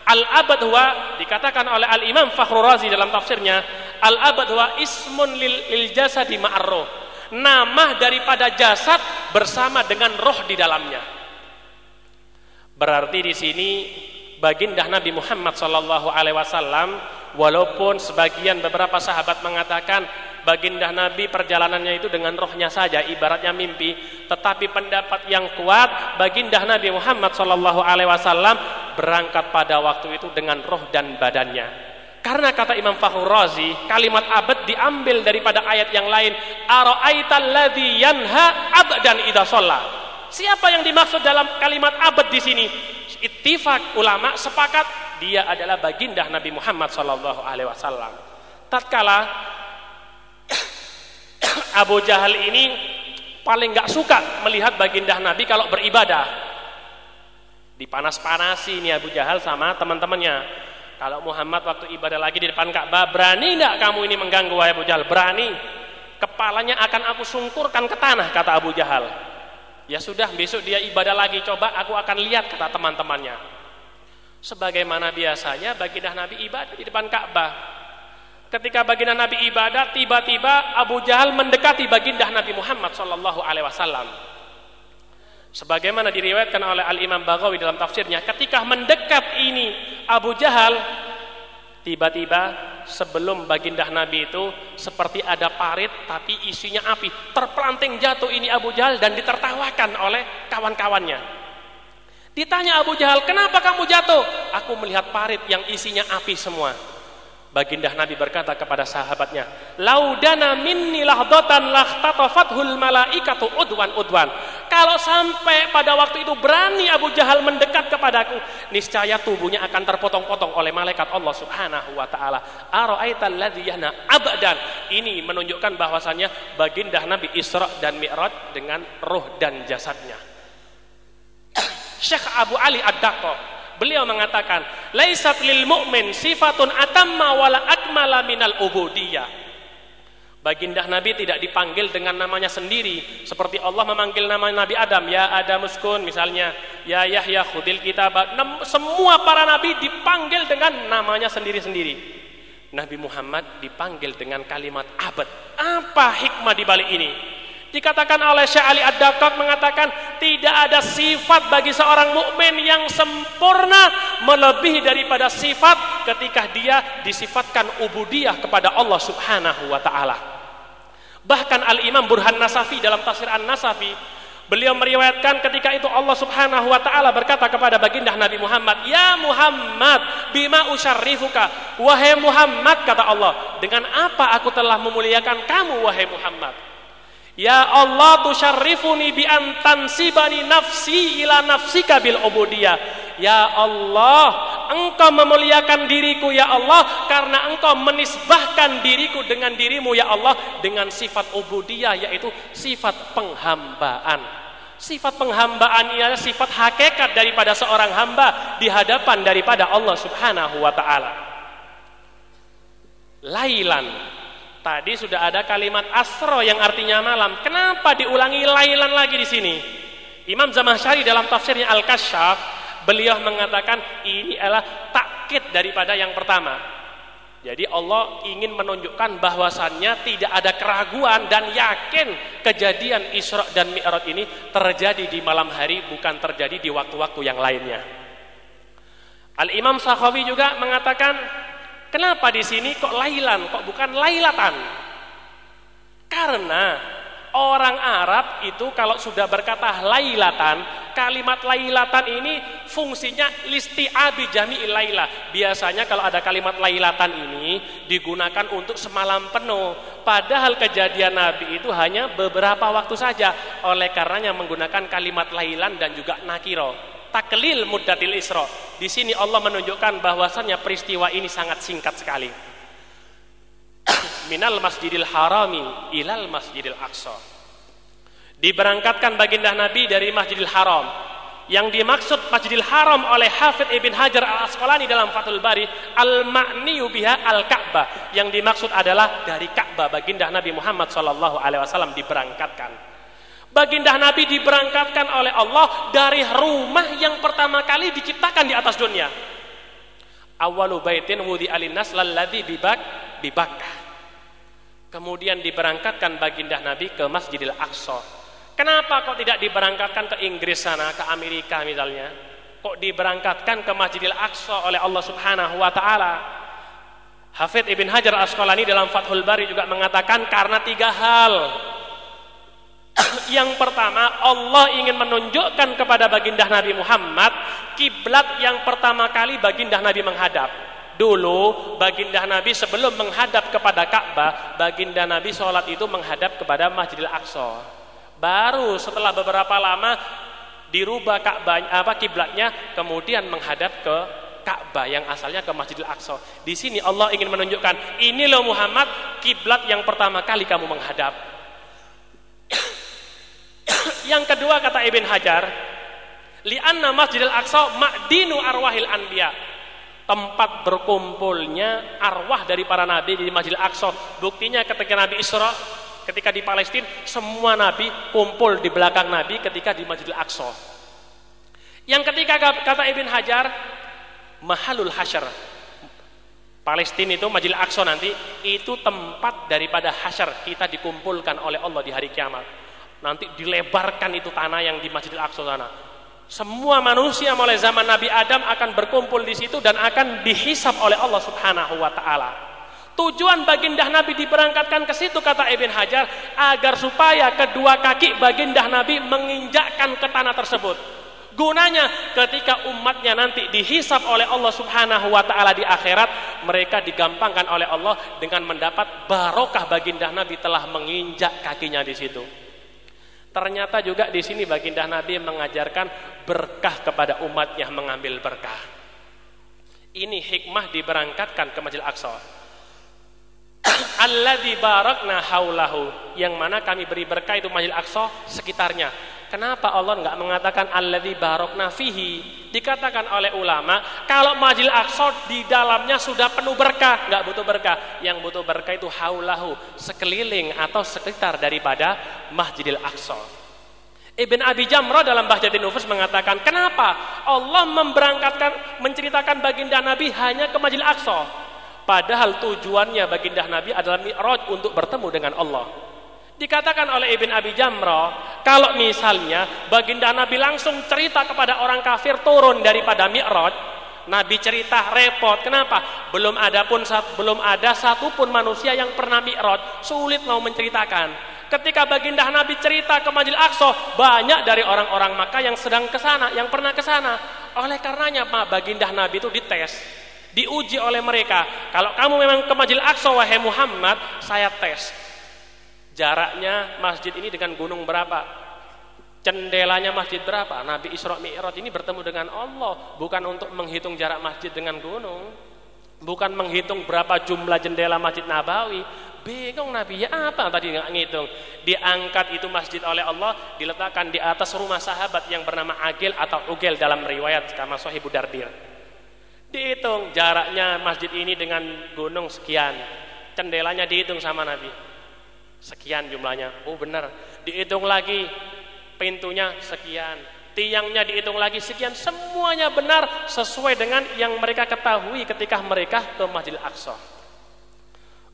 Al-abad huwa dikatakan oleh Al-Imam Fakhrul Razi dalam tafsirnya, al-abad huwa ismun lil, lil jasadi ma'arroh. Nama daripada jasad bersama dengan roh di dalamnya. Berarti di sini baginda Nabi Muhammad sallallahu alaihi wasallam walaupun sebagian beberapa sahabat mengatakan baginda Nabi perjalanannya itu dengan rohnya saja ibaratnya mimpi tetapi pendapat yang kuat baginda Nabi Muhammad sallallahu alaihi wasallam berangkat pada waktu itu dengan roh dan badannya karena kata Imam Fakhrul Razi kalimat abad diambil daripada ayat yang lain yanha siapa yang dimaksud dalam kalimat abad di sini ittifaq ulama sepakat dia adalah baginda Nabi Muhammad wasallam tatkala *coughs* Abu Jahal ini paling nggak suka melihat baginda Nabi kalau beribadah. Dipanas-panasi ini Abu Jahal sama teman-temannya. Kalau Muhammad waktu ibadah lagi di depan Ka'bah, berani nggak kamu ini mengganggu wahai Abu Jahal? Berani. Kepalanya akan aku sungkurkan ke tanah, kata Abu Jahal. Ya sudah, besok dia ibadah lagi, coba aku akan lihat, kata teman-temannya. Sebagaimana biasanya baginda Nabi ibadah di depan Ka'bah. Ketika baginda Nabi ibadah, tiba-tiba Abu Jahal mendekati baginda Nabi Muhammad Sallallahu Alaihi Wasallam. Sebagaimana diriwayatkan oleh Al Imam Baghawi dalam tafsirnya, ketika mendekat ini Abu Jahal, tiba-tiba sebelum baginda Nabi itu seperti ada parit tapi isinya api, terpelanting jatuh ini Abu Jahal dan ditertawakan oleh kawan-kawannya. Ditanya Abu Jahal, kenapa kamu jatuh? Aku melihat parit yang isinya api semua. Baginda Nabi berkata kepada sahabatnya, "Laudana minni lahdatan lahtatafathul malaikatu udwan udwan." Kalau sampai pada waktu itu berani Abu Jahal mendekat kepadaku, niscaya tubuhnya akan terpotong-potong oleh malaikat Allah Subhanahu wa taala. Ara'aital ladzi yahna abadan. Ini menunjukkan bahwasannya baginda Nabi Isra dan Mi'raj dengan roh dan jasadnya. *coughs* Syekh Abu Ali Ad-Daqqa Beliau mengatakan, "Laisat lil mu'min sifatun atamma wala akmala minal ubudiyah." Baginda Nabi tidak dipanggil dengan namanya sendiri seperti Allah memanggil nama Nabi Adam, ya Adam uskun misalnya, ya Yahya khudil kitab. Semua para nabi dipanggil dengan namanya sendiri-sendiri. Nabi Muhammad dipanggil dengan kalimat abad. Apa hikmah di balik ini? Dikatakan oleh Syekh Ali Ad-Dakak mengatakan tidak ada sifat bagi seorang mukmin yang sempurna melebihi daripada sifat ketika dia disifatkan ubudiyah kepada Allah Subhanahu wa taala. Bahkan Al-Imam Burhan Nasafi dalam tafsir An-Nasafi beliau meriwayatkan ketika itu Allah Subhanahu wa taala berkata kepada baginda Nabi Muhammad, "Ya Muhammad, bima usyarrifuka?" Wahai Muhammad kata Allah, "Dengan apa aku telah memuliakan kamu wahai Muhammad?" Ya Allah tusyarrifuni bi antansibani nafsi ila nafsika bil ubudiyah. Ya Allah, Engkau memuliakan diriku ya Allah karena Engkau menisbahkan diriku dengan dirimu ya Allah dengan sifat ubudiyah yaitu sifat penghambaan. Sifat penghambaan ialah sifat hakikat daripada seorang hamba di hadapan daripada Allah Subhanahu wa taala. Lailan Tadi sudah ada kalimat asro yang artinya malam. Kenapa diulangi lailan lagi di sini? Imam Zamakhsyari dalam tafsirnya Al-Kasyaf, beliau mengatakan ini adalah takkit daripada yang pertama. Jadi Allah ingin menunjukkan bahwasannya tidak ada keraguan dan yakin kejadian Isra dan Mi'raj ini terjadi di malam hari bukan terjadi di waktu-waktu yang lainnya. Al-Imam Sakhawi juga mengatakan Kenapa di sini kok lailan, kok bukan lailatan? Karena orang Arab itu kalau sudah berkata lailatan, kalimat lailatan ini fungsinya listi'abi jami'il laila. Biasanya kalau ada kalimat lailatan ini digunakan untuk semalam penuh. Padahal kejadian Nabi itu hanya beberapa waktu saja. Oleh karenanya menggunakan kalimat lailan dan juga nakiro taklil muddatil isra. Di sini Allah menunjukkan bahwasannya peristiwa ini sangat singkat sekali. Minal Masjidil Harami ilal Masjidil Aqsa. Diberangkatkan baginda Nabi dari Masjidil Haram. Yang dimaksud Masjidil Haram oleh Hafidh Ibn Hajar Al-Asqalani dalam Fathul Bari al-ma'niyu biha al-Ka'bah. Yang dimaksud adalah dari Ka'bah baginda Nabi Muhammad sallallahu alaihi wasallam diberangkatkan. Baginda Nabi diberangkatkan oleh Allah dari rumah yang pertama kali diciptakan di atas dunia. Awalu baitin wudi alinas lalladhi bibak bibakah. Kemudian diberangkatkan baginda Nabi ke Masjidil Aqsa. Kenapa kok tidak diberangkatkan ke Inggris sana, ke Amerika misalnya? Kok diberangkatkan ke Masjidil Aqsa oleh Allah Subhanahu wa taala? Hafidh Ibn Hajar Asqalani dalam Fathul Bari juga mengatakan karena tiga hal. yang pertama, Allah ingin menunjukkan kepada baginda Nabi Muhammad kiblat yang pertama kali baginda Nabi menghadap. Dulu baginda Nabi sebelum menghadap kepada Ka'bah, baginda Nabi sholat itu menghadap kepada Masjidil Aqsa. Baru setelah beberapa lama dirubah Ka'bah apa kiblatnya kemudian menghadap ke Ka'bah yang asalnya ke Masjidil Aqsa. Di sini Allah ingin menunjukkan, ini loh Muhammad kiblat yang pertama kali kamu menghadap. *coughs* yang kedua kata Ibn Hajar, li'anna Masjidil Aqsa ma'dinu arwahil anbiya tempat berkumpulnya arwah dari para nabi di Masjidil Aqsa. Buktinya ketika Nabi Isra ketika di Palestina semua nabi kumpul di belakang nabi ketika di Masjidil Aqsa. Yang ketiga kata Ibn Hajar mahalul hasyar. Palestina itu Masjidil Aqsa nanti itu tempat daripada hasyar kita dikumpulkan oleh Allah di hari kiamat. Nanti dilebarkan itu tanah yang di Masjidil Aqsa sana semua manusia mulai zaman Nabi Adam akan berkumpul di situ dan akan dihisap oleh Allah Subhanahu wa taala. Tujuan baginda Nabi diberangkatkan ke situ kata Ibn Hajar agar supaya kedua kaki baginda Nabi menginjakkan ke tanah tersebut. Gunanya ketika umatnya nanti dihisap oleh Allah Subhanahu wa taala di akhirat, mereka digampangkan oleh Allah dengan mendapat barokah baginda Nabi telah menginjak kakinya di situ. Ternyata juga di sini baginda Nabi mengajarkan berkah kepada umatnya mengambil berkah. Ini hikmah diberangkatkan ke Masjid Aqsa. *coughs* Alladzi barakna haulahu yang mana kami beri berkah itu Masjid Aqsa sekitarnya. Kenapa Allah enggak mengatakan alladzi barakna fihi? Dikatakan oleh ulama, kalau Masjid Aqsa di dalamnya sudah penuh berkah, enggak butuh berkah. Yang butuh berkah itu haulahu, sekeliling atau sekitar daripada Masjidil Aqsa. Ibn Abi Jamrah dalam Bahjatin Nufus mengatakan, kenapa Allah memberangkatkan, menceritakan baginda Nabi hanya ke Masjidil Aqsa? Padahal tujuannya baginda Nabi adalah mi'raj untuk bertemu dengan Allah. Dikatakan oleh Ibn Abi Jamrah, kalau misalnya baginda Nabi langsung cerita kepada orang kafir turun daripada Mi'raj, Nabi cerita repot. Kenapa? Belum ada pun belum ada satupun manusia yang pernah Mi'raj, sulit mau menceritakan. Ketika baginda Nabi cerita ke Majil Aqsa, banyak dari orang-orang Makkah yang sedang ke sana, yang pernah ke sana. Oleh karenanya, Pak, baginda Nabi itu dites, diuji oleh mereka. Kalau kamu memang ke Majil Aqsa wahai Muhammad, saya tes Jaraknya masjid ini dengan gunung berapa? Cendelanya masjid berapa? Nabi Isra Mi'raj ini bertemu dengan Allah, bukan untuk menghitung jarak masjid dengan gunung. Bukan menghitung berapa jumlah jendela Masjid Nabawi. Bingung Nabi, ya apa tadi nggak ngitung? Diangkat itu masjid oleh Allah, diletakkan di atas rumah sahabat yang bernama Agil atau Ugel dalam riwayat kama Sohibu Dardir. Dihitung jaraknya masjid ini dengan gunung sekian. Cendelanya dihitung sama Nabi sekian jumlahnya. Oh benar. Dihitung lagi. Pintunya sekian. Tiangnya dihitung lagi. Sekian. Semuanya benar sesuai dengan yang mereka ketahui ketika mereka ke Masjidil Aqsa.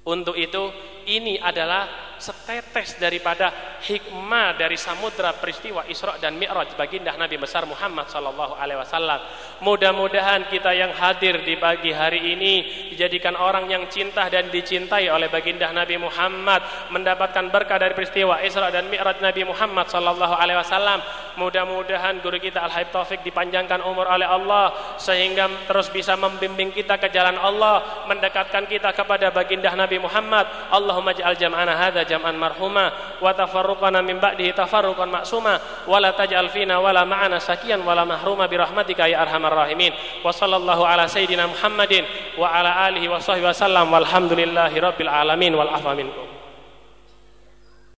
Untuk itu ini adalah setetes daripada hikmah dari samudra peristiwa Isra dan Mi'raj baginda Nabi besar Muhammad sallallahu alaihi wasallam. Mudah-mudahan kita yang hadir di pagi hari ini dijadikan orang yang cinta dan dicintai oleh baginda Nabi Muhammad, mendapatkan berkah dari peristiwa Isra dan Mi'raj Nabi Muhammad sallallahu alaihi wasallam. Mudah-mudahan guru kita Al-Habib Taufik dipanjangkan umur oleh Allah sehingga terus bisa membimbing kita ke jalan Allah, mendekatkan kita kepada baginda Nabi Muhammad. Allahumma ja'al jam'ana hadza jam'an marhuma wa tafarruqana min ba'dihi tafarruqan ma'suma wa la taj'al fina wa la ma'ana wa la mahruma bi rahmatika ya arhamar rahimin. Wa sallallahu ala sayyidina Muhammadin wa ala alihi wa sahbihi wa sallam walhamdulillahi rabbil alamin wal afwa minkum